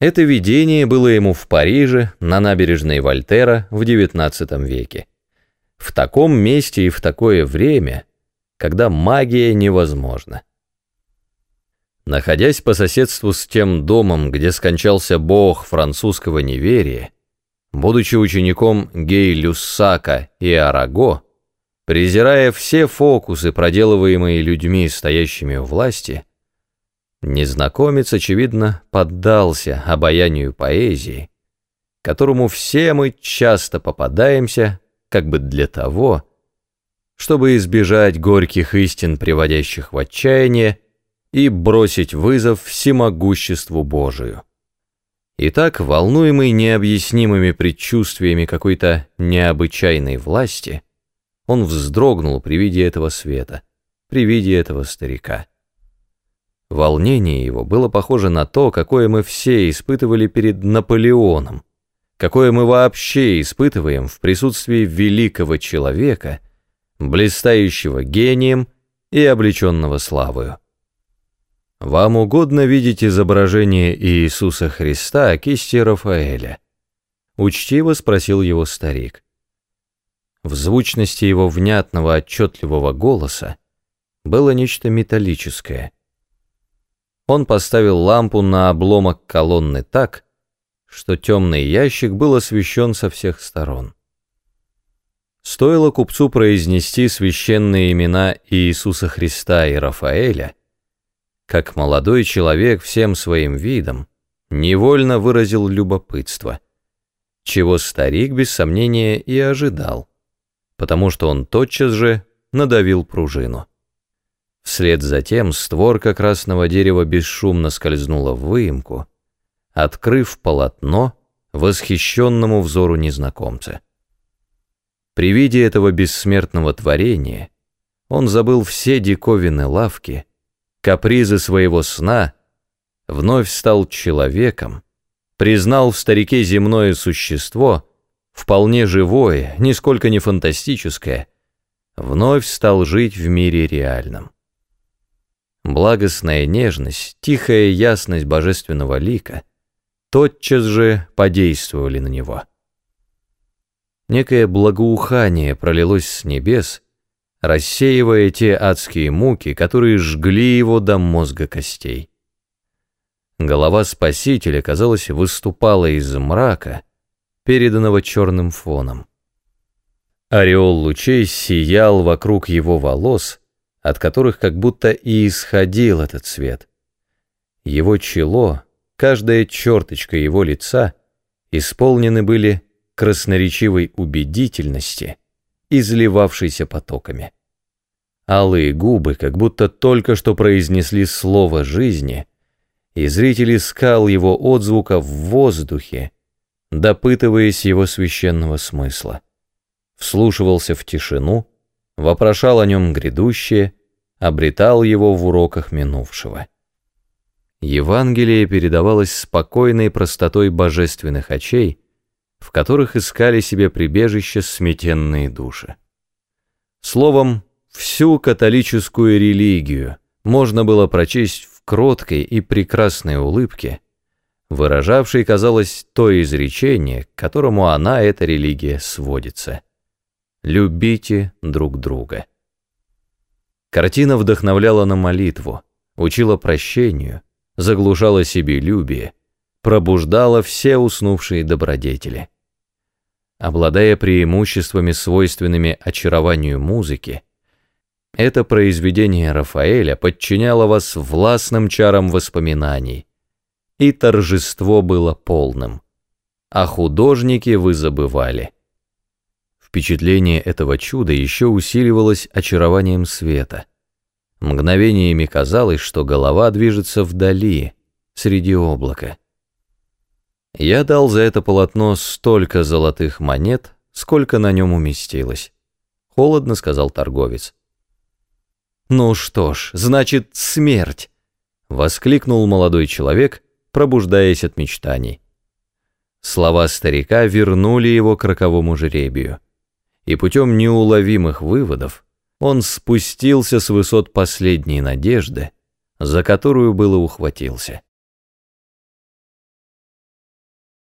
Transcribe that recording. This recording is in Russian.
Это видение было ему в Париже, на набережной Вольтера в XIX веке. В таком месте и в такое время, когда магия невозможна. Находясь по соседству с тем домом, где скончался бог французского неверия, будучи учеником Гей Люссака и Араго, презирая все фокусы, проделываемые людьми, стоящими у власти, незнакомец, очевидно, поддался обаянию поэзии, которому все мы часто попадаемся, как бы для того, чтобы избежать горьких истин, приводящих в отчаяние, и бросить вызов всемогуществу Божию. Итак, волнуемый необъяснимыми предчувствиями какой-то необычайной власти, он вздрогнул при виде этого света, при виде этого старика. Волнение его было похоже на то, какое мы все испытывали перед Наполеоном, какое мы вообще испытываем в присутствии великого человека, блистающего гением и облеченного славою. Вам угодно видеть изображение Иисуса Христа кисти Рафаэля? Учтиво спросил его старик. В звучности его внятного отчетливого голоса было нечто металлическое. Он поставил лампу на обломок колонны так, что темный ящик был освещен со всех сторон. Стоило купцу произнести священные имена Иисуса Христа и Рафаэля, как молодой человек всем своим видом невольно выразил любопытство, чего старик без сомнения и ожидал, потому что он тотчас же надавил пружину. Вслед за тем створка красного дерева бесшумно скользнула в выемку, открыв полотно восхищенному взору незнакомца. При виде этого бессмертного творения он забыл все диковины лавки, капризы своего сна, вновь стал человеком, признал в старике земное существо, вполне живое, нисколько не фантастическое, вновь стал жить в мире реальном. Благостная нежность, тихая ясность божественного лика тотчас же подействовали на него. Некое благоухание пролилось с небес, рассеивая те адские муки, которые жгли его до мозга костей. Голова Спасителя, казалось, выступала из мрака, переданного черным фоном. Ореол лучей сиял вокруг его волос, от которых как будто и исходил этот свет. Его чело, каждая черточка его лица исполнены были красноречивой убедительности — изливавшийся потоками. Алые губы как будто только что произнесли слово жизни, и зритель искал его отзвука в воздухе, допытываясь его священного смысла. Вслушивался в тишину, вопрошал о нем грядущее, обретал его в уроках минувшего. Евангелие передавалось спокойной простотой божественных очей, в которых искали себе прибежище сметенные души. Словом, всю католическую религию можно было прочесть в кроткой и прекрасной улыбке, выражавшей, казалось, то изречение, к которому она, эта религия, сводится. «Любите друг друга». Картина вдохновляла на молитву, учила прощению, заглушала себелюбие, пробуждала все уснувшие добродетели. Обладая преимуществами, свойственными очарованию музыки, это произведение Рафаэля подчиняло вас властным чарам воспоминаний, и торжество было полным, а художники вы забывали. Впечатление этого чуда еще усиливалось очарованием света. Мгновениями казалось, что голова движется вдали, среди облака. Я дал за это полотно столько золотых монет, сколько на нем уместилось. Холодно сказал торговец. «Ну что ж, значит, смерть!» — воскликнул молодой человек, пробуждаясь от мечтаний. Слова старика вернули его к роковому жребию, и путем неуловимых выводов он спустился с высот последней надежды, за которую было ухватился.